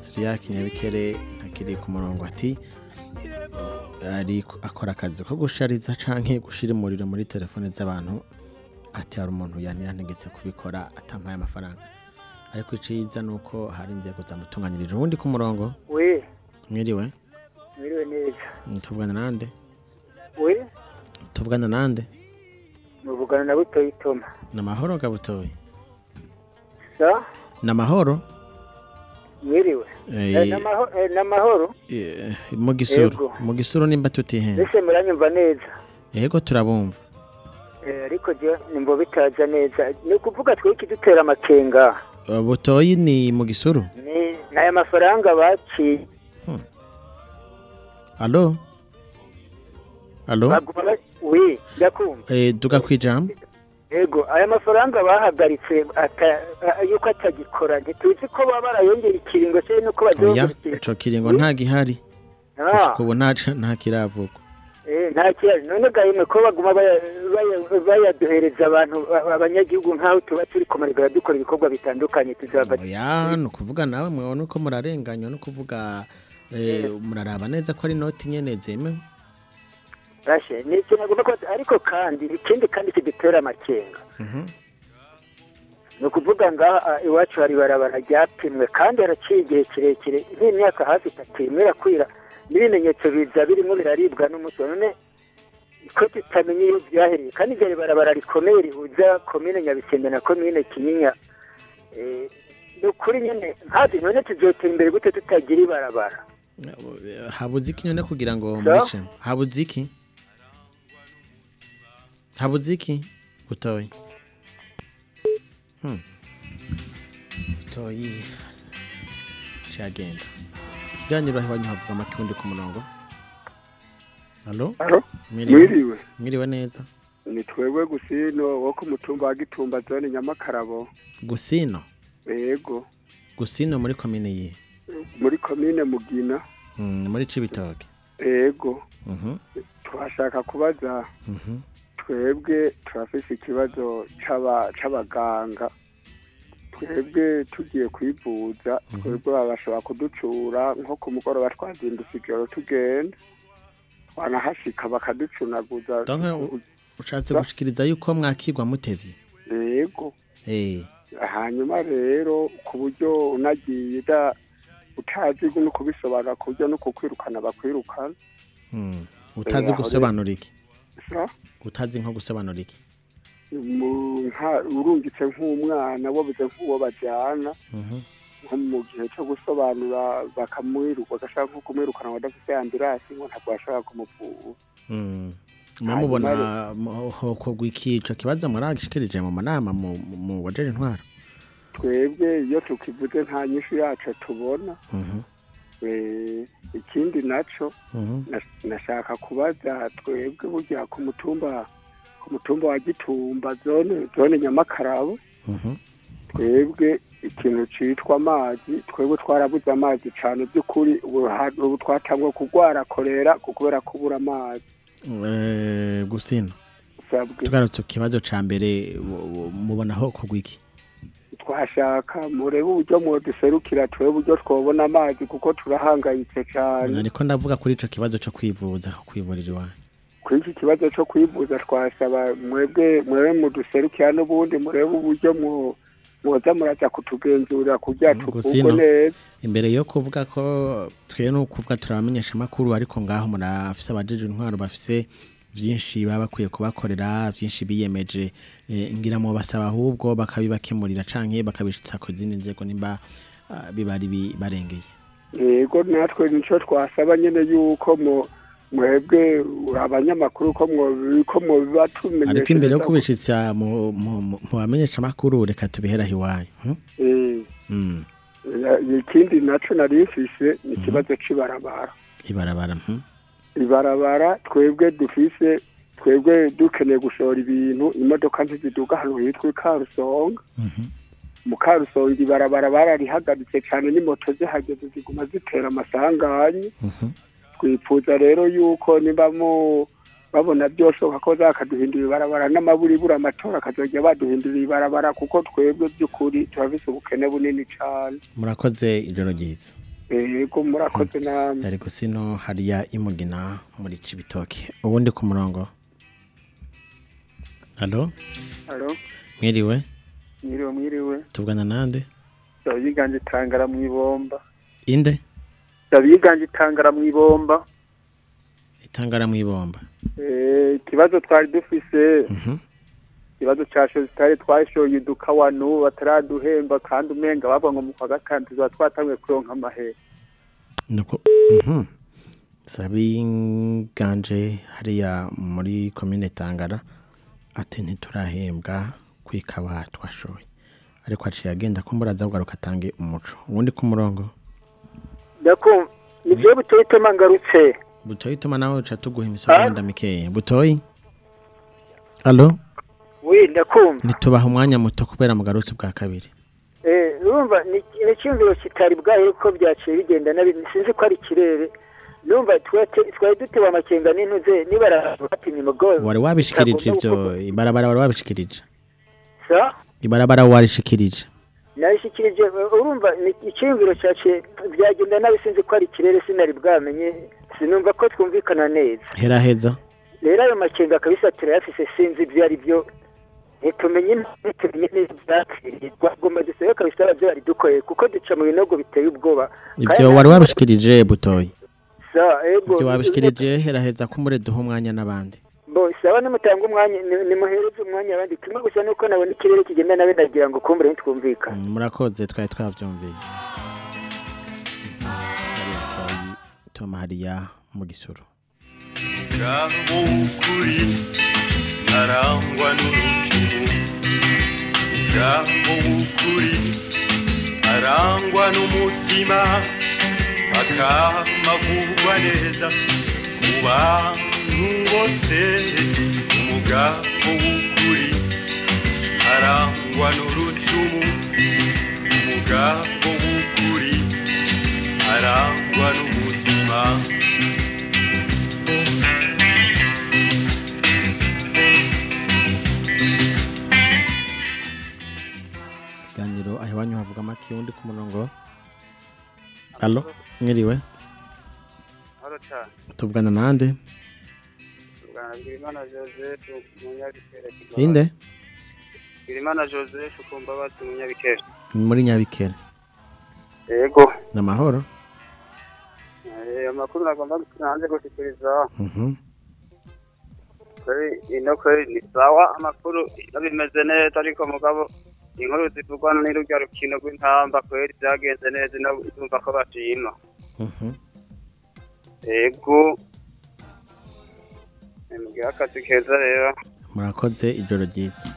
siriya kinyabikere ntakiri ku murongo ati ari akora akazi ko gushariza canke gushira umuriro muri telefone z'abantu ati hari umuntu yanirategetse kubikora atampaye amafaranga. Ariko iciza nuko hari inzego zamutunganyirije ubundi ku murongo? We. Mwiriwe mwiriwe neza. Mm, tuvugana nande? We? Tuvugana nande? Muvugana na butoyi toma ni amahoro gabutoyi sa? Ni amahoro mwiriwe Eh, Eh, eh, n'amahoro Eh, mu gisuru. Mu gisuru nimba tutihenze. Mbese muranyumva neza? Yego turabumva. Ariko je nimbo bitaza neza. Ni ukuvuga twe ikidutera amakenga. Butoyi ni mu gisuru ni n'aya mafaranga baciye. Alo alo we ndakumva. Eh, duga kwijambo yego aya mafaranga bahagaritse yuko atagikora. Ntituzi ko baba barayongera ikiringo se nuko ikiringo ico kiringo nta gihari. Ah. ubu nta nta kiravugwa. Eh, nta kibazo. None gahime ko baguma baya- baya- bayaduhereza abantu abanyagihugu nk'aho tuba turi kumarigara dukora ibikorwa bitandukanye tuzaba oya ni ukuvuga nawe mwabona uko murarenganywa no kuvuga eh, muraraba neza ko ari inoti nyene zemewe? Rashe ni ikintu agomba kuba ariko kandi ikindi kandi kidutera amakenga. Mhm. ni ukuvuga ngaha ah, iwacu hari ibarabara ryapimwe kandi haraciye igihe kirekire nk'imyaka hafi itatu irimo irakwira n'ibimenyetso biza birimo biraribwa n'umuti none ko tutamenye iyo byahereye. Kandi iryo barabara rikomeye rihuza komine nyabisembe na komine kinyinya. Eh, ni ukuri nyine nkazi none tuzotera imbere gute tutagira ibarabara? Habuze iki none kugira ngo murice habuze iki? Habuze iki? Butoyi Hmm. butoyi cyagenda ikiganiro aho iwanyu havuga amakirundi ku murongo. Halo? Mwiriwe? Mwiriwe. neza? Ni twebwe gusino wo ku mutumba wa gitumba zone nyamakarabo gusino? Yego. Gusino muri komine yihe muri komine mugina. Hmm, muri cibitoke. Yego. Mhm, twashaka kubaza. Mhm. twebwe turafise ikibazo c'aba- c'abaganga. Twebwe tugiye kwivuza twebwe bashobora kuducura nko ku mugoroba twazindutse ijoro tugenda twanahashika bakaducunaguza. Ushatse gushikiriza yuko mwakirwa mutevye? Yego. Eh. Hanyuma rero ku buryo unagiye utazi no kubisobanura ku buryo no kukwirukana bakwirukana. Hmm. utazi Eh, gusobanura iki? Utazi nko gusobanura iki? Urungitse nk'umwana wabuze nk'uwo bajyana Mhm. nko mu gihe cyo gusobanura bakamwiruka bagashaka nko kumwirukana ngo adafite ambirasi ngo ntabwo bashobora kumuvura Hmm. Hanyuma mubona hokogwa iki ico kibazo muragishikirije mu manama mu wajeje intwaro twebwe iyo tukivuze nta nyishu yacu tubona Mhm, ikindi naco mhm. nas- nashaka kubaza twebwe burya ku mutumba ku mutumba wa gitumba zone zone nyamakarabo Mhm. twebwe ikintu citwa amazi twebwe twarabuze amazi cane by'ukuri ubu twatangwe kugwara korera ku- kubera kubura amazi. Eh, gusino sabwe tugarutse ku kibazo ca mbere mubona hokogwa iki? Twashaka murebe uburyo mwoduserukira twebwe uburyo twobona amazi kuko turahangayitse cane. Ariko ndavuga kuri ico kibazo co kwivuza kwivurira iwanyu. Kuri iki kibazo cyo kwivuza twasaba mwebwe mwebwe muduserukira n'ubundi murebe uburyo mu mwoza muraza kutugenzurira kugira tuvugwe Gusino. neza imbere yo kuvuga ko twe no kuvuga turabamenyesha amakuru ariko ngaho murafise abajeje intwaro bafise byinshi baba bakwiye kubakorera byinshi biyemeje eh, ngira mu basaba ahubwo bakabibakemurira canke bakabishitsa ku zindi nzego nimba ah, bibari bibarengeye yego natwe nico twasaba nyene yuko mu mwebwe abanyamakuru ko mwo ko mubatumenyesha ariko imbere yo kubishitsa mu bamenyesha amakuru reka tubihera hiwanyu hm? eh mm. ya- ikindi naco nari mfise ni ikibazo c'ibarabara. Ibarabara hm? ibarabara twebwe dufise twebwe dukeneye gushora ibintu imodoka ntiziduga hano hitwa ikarusonga mu karusonga ibarabara bararihagaritse cyane n'imoto zihageze ziguma zitera amasanganya. Twipfuza rero yuko niba mu babona byoshoboka ko zakaduhindura ibarabara n'amaburibura amatora akazajya baduhindurira ibarabara kuko twebwe by'ukuri turafise ubukene bunini cyane murakoze ijoro ryiza. Yego murakoze namwe. Yari gusino hariya imugina muri cibitoke ubundi ku murongo. Halo, mwiriwe? Mwiriwe mwiriwe. tuvugana nande? Ndabiganje tangara mu ibomba. inde? Ndabiganje tangara mu ibomba. itangara mwibomba Eh, ikibazo twari dufise. Ikibazo casho zitari twashoye udukawanu bataraduhemba kandi umenga bavuga ngo mu kwa gatanu tuzoba twatanguye kuronka amahera. nuko mhm hariya muri komine tangara ati ntiturahembwa kwikawa twashoye ariko aciye agenda kumburaza bwaruka atange umuco ubundi ku murongo Ndakumva nivyo butoyitema ngarutse. butoyi ituma nawe uca tuguha imisogonda mikeya. Butoyi? Alo Oui, ndakumva. ntitubaha umwanya muto kubera mugarutse bwa kabiri. Eh, urumva ni icyumviro kitari bwayo ko byaciye bigenda nabi. Sinzi ko ari ikirere. Numva twari dutewe amakenga n'intuze nibara bapimye umugozi. wari wabishikirije ibyo ibarabara wari wabishikirije? Ibarabara warishikirije Narishikirije urumva ni icyumviro cyaciye byagenda nabi sinzi ko ari ikirere sinari bwamenye sinumva ko twumvikana neza. hera heza. Rero ayo makenga kabisa turayafise sinzi ibyo ari byo ntitumenye ntitumenye neza ibyapfiriye twagomba dusabe kabisa ababyo bari dukoreye kuko duca mu binogo biteye ubwoba. Ivyo wari wabishikirije butoyi? Ivyo wabishikirije hera heza kumure duha umwanya n'abandi. Bo sawa nimutanga umwanya ni- nimuhereze umwanya abandi. Kimwe gusa nuko nabona ikirere kigenda nawe ndagira ngo kumbure ntitwumvikane. Mm, murakoze twari butoyi toma hariya mu gisuru Ngabo ukuri arangwa n'urucumu Ngabo ukuri arangwa n'umutima. Akamavugwa neza mu bantu bose umugabo w'ukuri arangwa n'urucumu. Umugabo w'ukuri arangwa n'umutima. Ikiganiro aho iwanyu havuga make undi ku murongo? Alo mwiriwe? Tuvugana nande Bwana Birimana Joseph Munyabikere. inde Birimana Joseph Kumbabazi Munyabikere. Ni muri nyabikere Yego. ni amahoro Eh amakuru nagomba nanze gushikiriza. Mhm. Kweli ino kweli ni sawa amakuru bimeze neza ariko mugabo inkuru zivugwa n'urujya rukino rw'intamba kweli byagenze neza no ndumva ko bashima. Mhm. Yego. Mbwira akazi keza rero. murakoze ijoro ryiza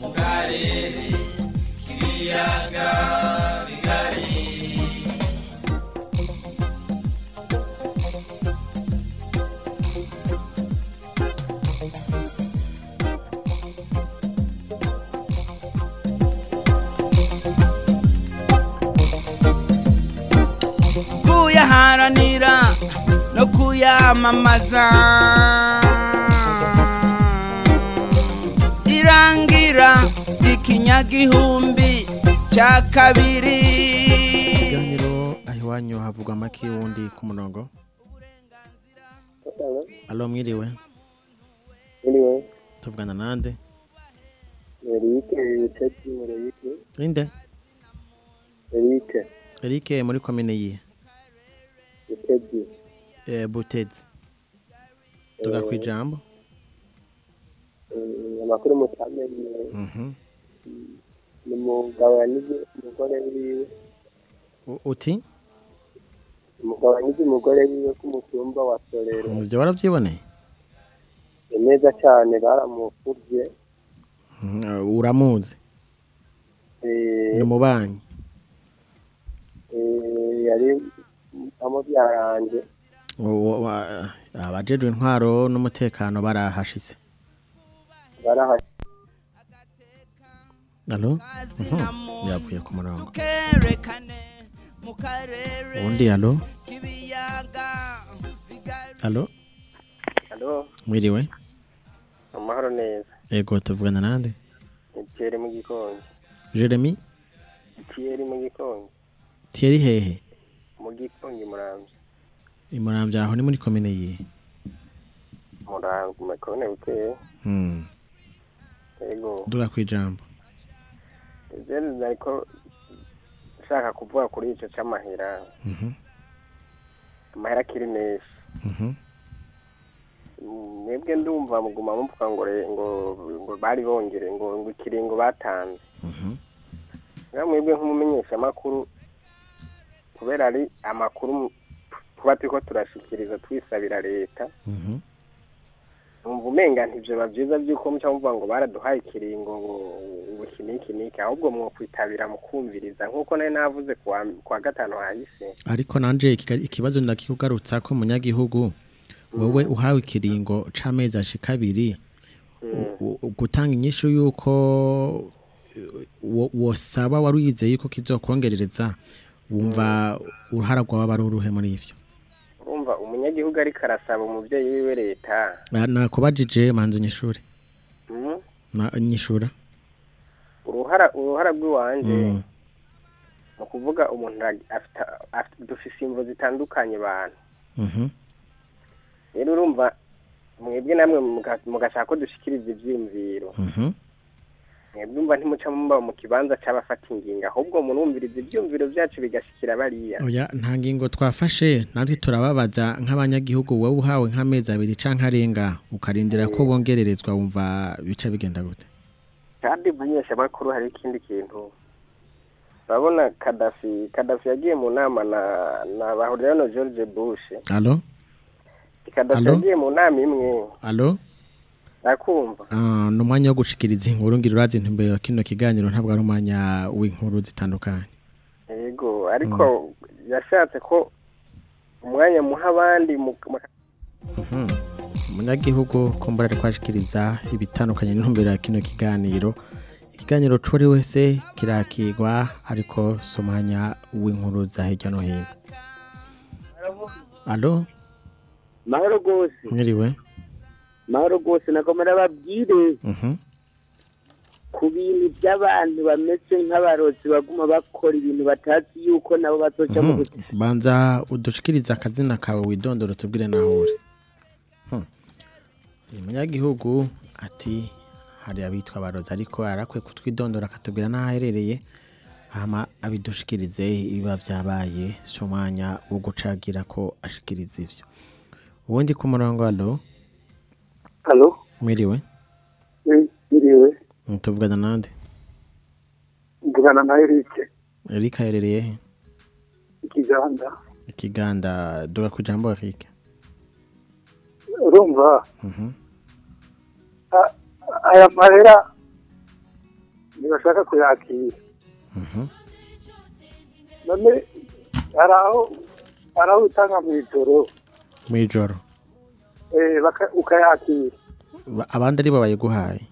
mu karere k'ibiyaga bigari kuyaharanira no kuyamamaza. Irangira ikinyagihumbi cya kabiri. Ikiganiro aho iwanyu havugwa amaki wundi ku murongo. Alo mwiriwe. Anyway, tuvugana nande? Eric inde Eric. Eric. Muri komine yihe Butezi tuga ku ijambo amakuru mutamenye ni umugabo yanize umugore wiwe uti umugabo yanize umugore wiwe ku mutumba wa Sorero ibyo warabyiboneye ni neza cyane baramufubye uramuzi ni umubanyi yari wa- abajejwe intwaro n'umutekano barahashitse. Baraha alo Mhm, yavuye ku murongo. undi alo alo mwiriwe? Amahoro neza. Ego tuvugana nande? Thierry mu gikonge jeremy? Thierry mu gikonge Thierry hehe. Mu gikonge muramvye imuramvya aho ni muri komine yihe muramvye mu makone buteye Hmm, yego duga ku ijambo Zeri ariko nshaka kuvuga kuri ico c'amahera Mhm, amahera akiri menshi mhm. mwebwe ndumva muguma muvuga ngo ngo bari bongere ngo ngo ikiringo batanze nga mwebwe nk'umumenyeshamakuru kubera ari amakuru tuba turiko turashikiriza twisabira leta. Numva umenga ntivyoba vyiza vy'uko muca muvuga ngo baraduhaye ikiringo ngo iki n'iki n'iki ahubwo mwokwitabira mukumviriza. Nk'uko nari navuze kuwa gatanu hahise. Ariko nanje ikibazo ndakikugarutsa ko munyagihugu. Wowe uhawe ikiringo c'amezi ashika abiri u- gutanga inyishu yuko wo- wosaba wari uyizeye yuko kizokongerereza wumva uruhara rwawe ari uruhe muri ivyo urumva umunyagihugu ariko arasaba umuvyeyi wiwe leta. Na- nakubajije manzu nyishure mm, Na- nyishura. Uruhara uruhara rw'iwanje Mm. ni ukuvuga umuntu ag- afita- afita- dufise imvo zitandukanye bantu Mhm. rero urumva mwebwe namwe muga- mugashaka ko dushikiriza ivyiyumviro. Mhm. Mwebwe ntimuca muba mu kibanza c'abafata ingingo ahubwo murumviriza ivyiyumviro vyacu bigashikira bariya. Oya nta ngingo twafashe natwe turababaza nk'abanyagihugu wowe uhawe nk'amezi abiri canke arenga ukarindira ko bongererezwa wumva bica bigenda gute? Kandi menyeshamakuru hari ikindi kintu. Urabona kadafi kadafi yagiye mu nama na na bahuriyano george bush. Alo kadafi yagiye mu nama imwe. Alo ni umwanya wo gushikiriza inkuru ngira urazi intumbero ya kino kiganiro ntabwo ari umwanya w'inkuru zitandukanye. Yego ariko yashatse ko umwanya muha abandi Mhm. umunyagihugu kumbura ari kwashikiriza ibitandukanye n'intumbero ya kino kiganiro. Ikiganiro curi wese kirakigwa ariko si umwanya w'inkuru za hirya no hino. Alo mahoro rwose mwiriwe? Mahoro rwose nagomba babwire Mhm. ku bintu by'abantu bameze nk'abarozi baguma bakora ibintu batazi yuko nabo bazoca mu Mhm. buzima banza udushikiriza akazina kawe widondoro tubwire naho uri Hmm. uyu munyagihugu ati hari abitwa abarozi ariko arakwiye kutwidondora akatubwira n'aho aherereye hama abidushikirize ibiba byabaye si umwanya wo gucagira ko ashikiriza ivyo ubundi ku murongo alo halo mwiriwe biriwe Mm, tuvugana nande? Mvugana na erike erika aherereye he? Ikiganda. Ikiganda. Duga ku ijambo erike urumva? Mhm. aya mahera ntibashaka kuyakira. Mhm. none hari aho hari aho utanga mu ijoro. Mw'ijoro eh, baka- ukayakira. Abandi ari bo bayiguhaye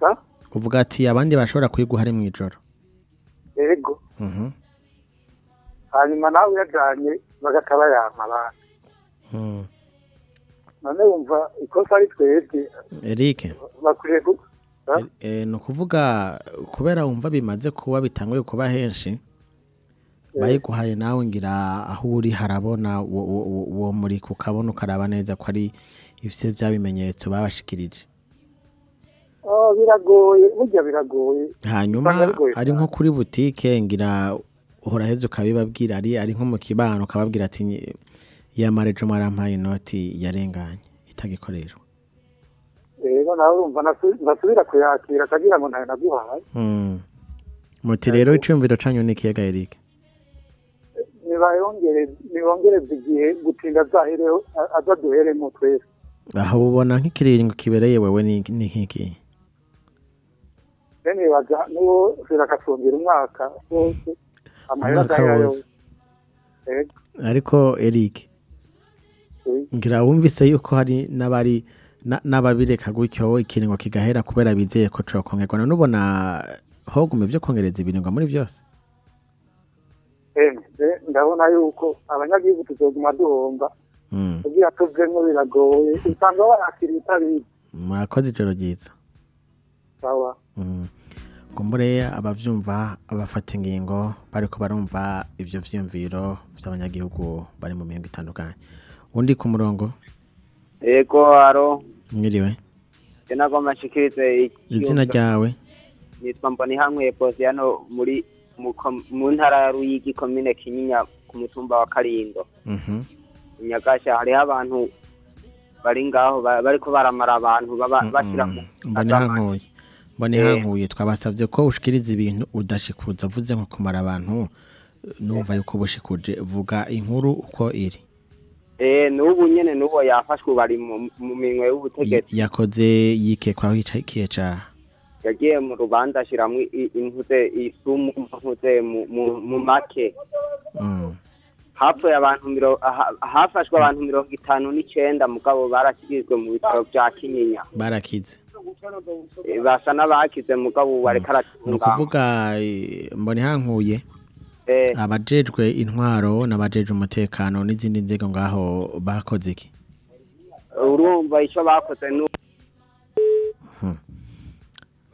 Ha? uvuga ati abandi bashobora kuyiguha ari mw'ijoro yego Mhm. hanyuma nawe uyajyanye bagahita bayampa abandi Mm. none wumva ikosa ari twebwe Eric bakwiye Ha? eh, ni ukuvuga kubera wumva bimaze kuba bitanguye kuba henshi bayiguhaye nawe ngira aho uri harabona wo- wo- wo- uwo muri ukabona ukaraba neza ko ari ifite bya bimenyetso babashikirije. Oh, biragoye burya biragoye. Hanyuma ari nko kuri butike ngira uraheze ukabibabwira ari ari nko mu kibano ukababwira ati "Nye- yamarejo mwarampaye inoti yarenganye. Itagikoreshwa. Rero nawe urumva nasubira kuyakira akagira ngo ntayo naguhaye. Mm. muti rero icumviro canyu ni ikiyaga Eric. Nibayongere nibongereze igihe gutinda aza duheremo twese aho ubona nk'ikiringo kibereye wewe ni nk'iki? Bene baza n'uwo zirakasumbira umwaka wose amahera yose ariko Eric ngira wumvise yuko hari n'abari na- n'ababireka gutyo ikiringo kigahera kubera bizeye ko cokongerwa none ubona hogume vyo kongereza ibiringo muri byose ndabona yuko abanyagihugu tuzoguma duhomba. Mm. kugira tuvemwo biragoye usanga bayakira itabizi murakoze ijoro ryiza. Sawa. Mm. kumbure abavyumva abafata ingingo bariko barumva ivyo vyiyumviro vy'abanyagihugu bari mu mihingo itandukanye. Undi ku murongo? Ego haro mwiriwe. Sinagomba nshikirize izina ryawe? Nitwa Mbonihamwe Posiano muri mu ntara ya Ruyigi komine Kinyinya ku mutumba wa Karindo. Mhm. Nyagasha hariho abantu bari ngaho ba- bariko baramara abantu baba bashira mu hankuye mbone hankuye twabasabye ko ushikiriza ibintu udashikuza vuze nko kumara abantu numva yuko bushikuje. Vuga inkuru uko iri. Eh n'ubu nyene n'uwo yafashwe bari mu minwe y'ubutegetsi. Yakoze yikekwaho ikiye caha yagiye mu rubanza intuze isumu ntuze mu- make? Mm. hafashwe abantu mirongo itanu n'icenda mugabo barashyikirijwe mu bitaro vya kinyinya. Barakize basa n'abakize mugabo ubu ariko ni aratunga ukuvuga eh, mbone hankuye Eh, abajejwe intwaro n'abajejwe umutekano n'izindi nzego ngaho bakoze iki urumva ico bakoze nu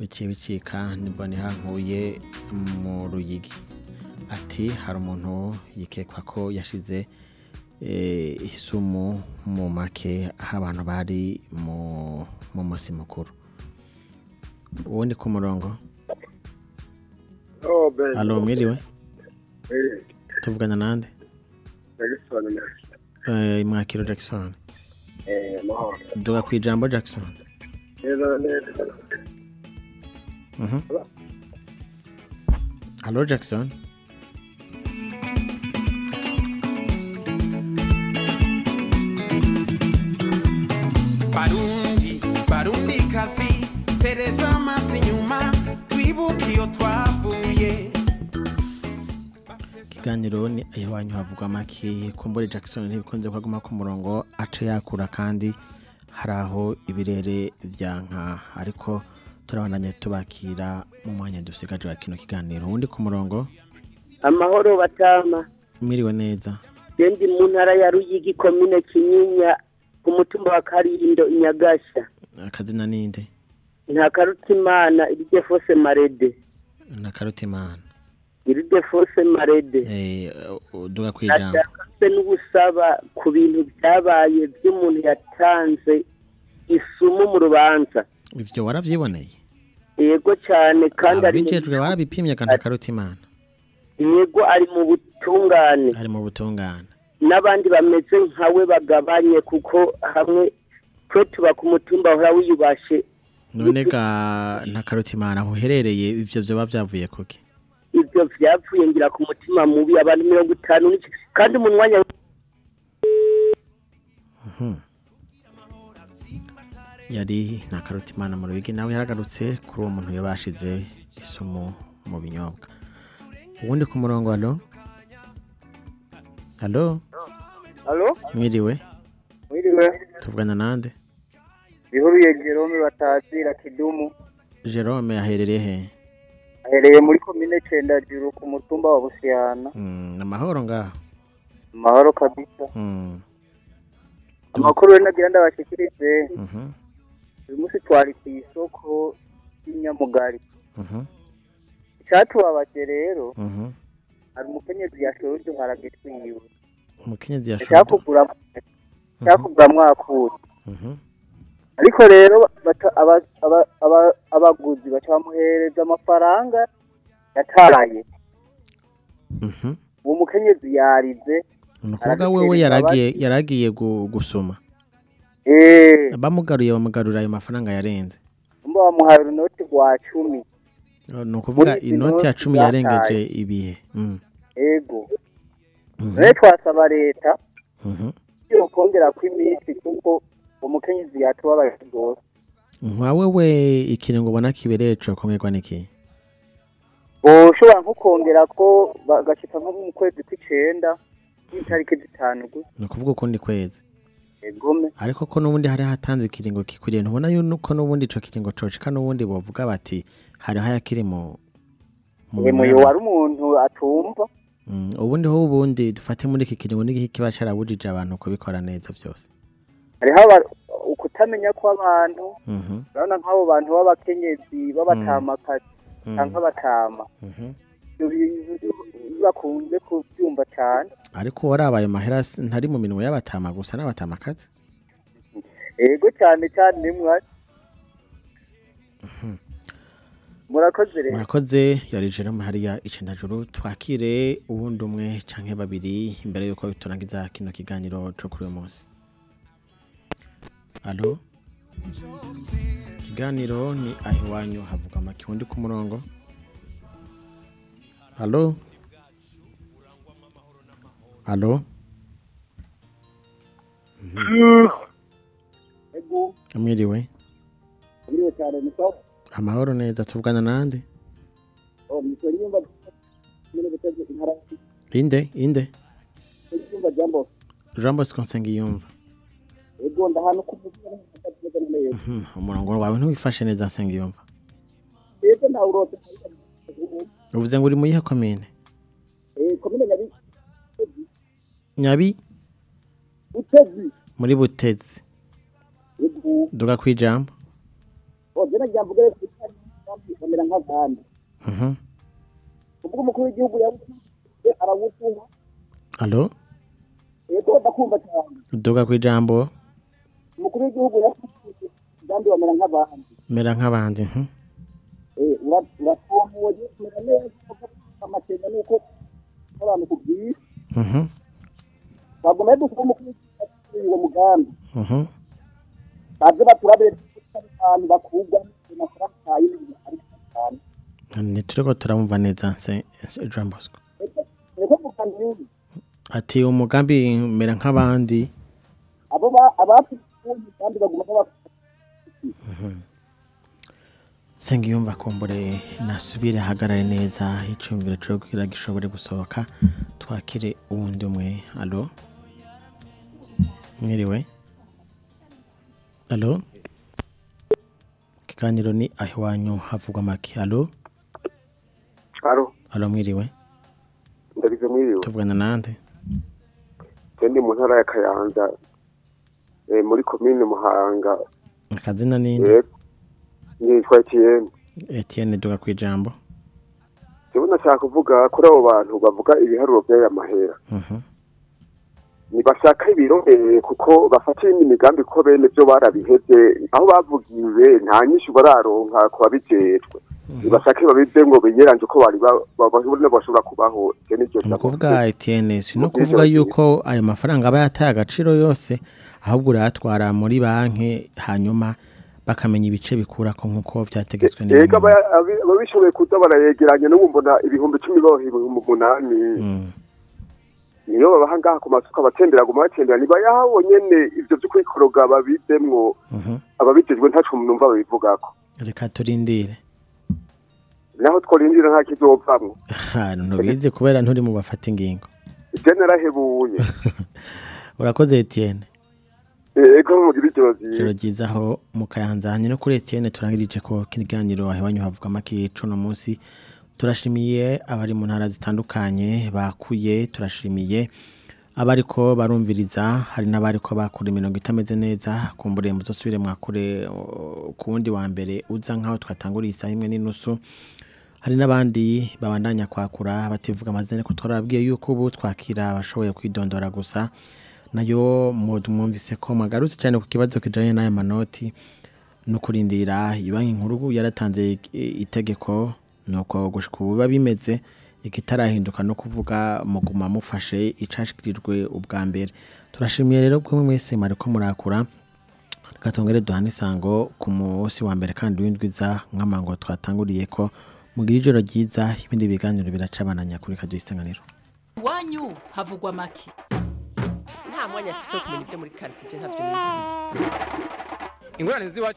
biciye bicika nimbone hankuye mu ruyigi. Ati hari umuntu yikekwa ko yashize eh, isumu mu make aho abantu bari mu mu musi mukuru. Uwundi ku murongo? Oh, Ben. alo mwiriwe? Tuvugana nande? Jackson, Eh, mwakiro jackson. Eh, duga ku ijambo jackson? Mhm. alo jackson. Barundi barundi kazi. Tereza amaso inyuma twibuke iyo twavuye. Ikiganiro ni iwanyu havugwa make. Kumbure jackson ntibikunze ko aguma ku murongo aca yakura kandi hari aho ibirere vyanka ariko turabandanya tubakira mu mwanya dusigaje wa kino kiganiro. Uwundi ku murongo? Amahoro batama. Mwiriwe neza. Jendi mu ntara ya Ruyigi komine Kinyinya ku mutumba wa Karindo Nyagasha. Akazina ninde? Nta karutimana iride fose marede. Na karutimana. Iride fose marede. Eh duga ku ijambo. Ndashaka n'ubusaba ku bintu byabaye by'umuntu yatanze isumu mu rubanza. Ivyo waravyiboneye yego cyane kandi ari mu- abijejwe barabipimye kana karutimana. yego ari mu butungane. Ari mu butungane. N'abandi bameze nkawe bagabanye kuko hamwe twe tuba ku mutumba uhora wiyubashe none ga nta karutimana aho uherereye ivyo vyoba vyavuye kuki? Ibyo byapfuye ngira ku mutima mubi abantu mirongo itanu kandi mu mwanya Mhm. Yari nta karutimana mu rubigi nawe yaragarutse kuri uwo muntu yabashize isumu mu binyobwa uwundi ku murongo alo alo Halo, mwiriwe mwiriwe. tuvugana nande Bihuriye Jerome batazira Kidumu. jerome aherereye he Ahereye muri komine Cendajuru ku mutumba wa Busiyana. Mm, amahoro ngaho Mahoro kabisa. Mm, Amakuru rero nagira ndabashikirize. Uyu munsi twari ku isoko y'Inyamugari. mhm, Icyatubabaje rero mhm. hari umukenyezi yashoye uduharage twiwe. Umukenyezi yashobora cyakugura mwakuri. Mhm. ariko rero abaguzi baca bamuhereza amafaranga yataye uwo mukenyezi yarize. Umukobwa wewe yaragiye gusoma. Bamugaruye bamugarura ayo mafaranga yarenze. Mba bamuhaye urunoti rwa cumi. Ni ukuvuga inoti ya cumi yarengeje ibihe. Mm. ego Mhm. rero twasaba leta Mhm. yo kongera kw'iminsi kuko umukenyezi yatubabaye rwose. Nka wewe ikiringo ubona kibereye co kongerwa n'iki ushobora nko kongera ko bagashika nko mu kwezi kw'icenda n'itariki zitanu gusa. Ni ukuvuga ukundi kwezi. Ariko ko n'ubundi hari hatanzwe ikiringo kikwiriye ntubona yuko n'ubundi ico kiringo cocika n'ubundi bovuga bati hariho ayakiri mu mu minwe wari umuntu atumva. Mm, ubundi ho ubundi dufate muri iki kiringo n'igiki kiba carabujije abantu kubikora neza byose hariho ukutamenya kw'abantu Mhm. urabona nk'abo bantu b'abakenyezi b'abatamakazi Mm. canke abatama. Mhm. ivyo bintu bakunze kuvyumva cane. Ariko warabaye mahera s- ntari mu minwe y'abatama gusa n'abatamakazi. Ego cane cane nimwe murakoze rero. Murakoze yari Jerome hariya icendajuru twakire uwundi umwe canke babiri imbere yuko turangiza kino kiganiro co kuri uyu munsi. Alo? Ikiganiro ni aho iwanyu havuga amaki undi ku murongo. Alo alo ego amwiriwe uriwe cane niko amahoro neza tuvugana nande oh misori yumva nyene guteze intara inde inde yumva jambo jean bosco nsengiyumva ego ndahanu kuvuga Mhm, umurongo wawe ntiwifashe neza nsengiyumva ego nta urose uvuze ngo uri mu yihe komine eh nyabi. Utezi muri butezi. Duga oh rero kandi bamera nk'abandi Mhm. ubwo umukuru w'igihugu yabuze arawutuma alo ego ndakumva cyane. Duga kwijambo umukuru w'igihugu yafuze kandi bamera nk'abandi mera nk'abandi mhm. eh ura- uratomoye kumera neza amakenga nuko abantu kubwira Mhm. bagomba dusaba umukuru uwo mugambi. Baze baturabire abantu bakugwa amafaranga y'ibintu ari cyane ntituriko turamumva neza nse jean bosco. Ati umugambi mera nk'abandi. Abo ba abafite kandi bagomba kuba Sengiyumva kumbure nasubire hagarare neza icyumviro cyo kugira gishobore gusohoka twakire uwundi umwe. Alo mwiriwe? Alo ikiganiro ni aho iwanyu havugwa make. Alo Alo, mwiriwe? Ndagize mwiriwe. tuvugana nande? Ndi mu ntara ya Kayanza. Eh muri commune Muhanga. akazina ninde Eh nitwa Etienne. Etienne duga kwijambo Je nashaka kuvuga kuri abo bantu bavuga ibiharuro by'aya mahera. Mhm. Nibashaka ibirombe kuko bafata iyindi migambi ko bene byo barabiheze aho bavugiwe nta nyinshi bararonka ku babijejwe. Nibashaka babize ngo binyeranje ko bari bashobora kubaho. Ni ukuvuga Etienne si no kuvuga yuko ayo mafaranga aba yataye agaciro yose ahubwo urayatwara muri banki hanyuma bakamenya ibice bikura ko nk'uko byategetswe Ega n'ibintu aba- abi- ababishoboye kuza barayegeranya n'ubu mbona ibihumbi cumi baho ibihumbi umunani niyo babaha ngaha ku masoko abatembera guma batembera nibayaho nyene ivyo vyo kwikoroga babizemwo ababijejwe ntaco numva babivugako. Reka turindire. Naho tworindira nta kizovamwo ntubizi kubera nturi mu bafata ingingo. Je narahebuye. Urakoze Etienne. Ego mugira ijoro ijoro ryiza aho mu hanyuma no kuri Etienne turangirije ko kiganiro aho iwanyu havuga make cuno munsi. Turashimiye abari mu ntara zitandukanye bakuye turashimiye abariko barumviriza hari n'abariko bakura imirongo itameze neza kumbure muzosubire mwakure ku wundi wa mbere uza nk'aho twatanguriye isaha imwe n'inusu. Hari n'abandi babandanya kwakura bativuga amazina ko twarabwiye yuko ubu twakira abashoboye kwidondora gusa. Na yo mwumvise ko magarutse cyane ku kibazo kijanye n'aya manoti no kurindira ibanki nkuru yaratanze itegeko nuko gushika ubu biba bimeze ikitarahinduka no kuvuga muguma mufashe icashikirijwe ubwa mbere. Turashimiye rero bwo mwese mariko murakura reka tongere duhane isango ku munsi wa mbere kandi w'indwiza nk'amango twatanguriye ko mugira ijoro ryiza ibindi biganiro biracabananya kuri kaduha isanganiro iwanyu havugwa make. Nta mwanya afise wo kumenya ibyo muri ntabyo nizi ingorane z'iwacu